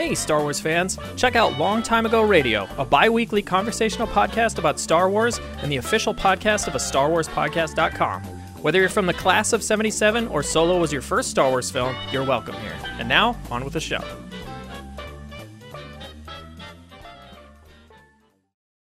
Hey, Star Wars fans! Check out Long Time Ago Radio, a bi weekly conversational podcast about Star Wars and the official podcast of a Star Wars Podcast.com. Whether you're from the class of 77 or Solo was your first Star Wars film, you're welcome here. And now, on with the show.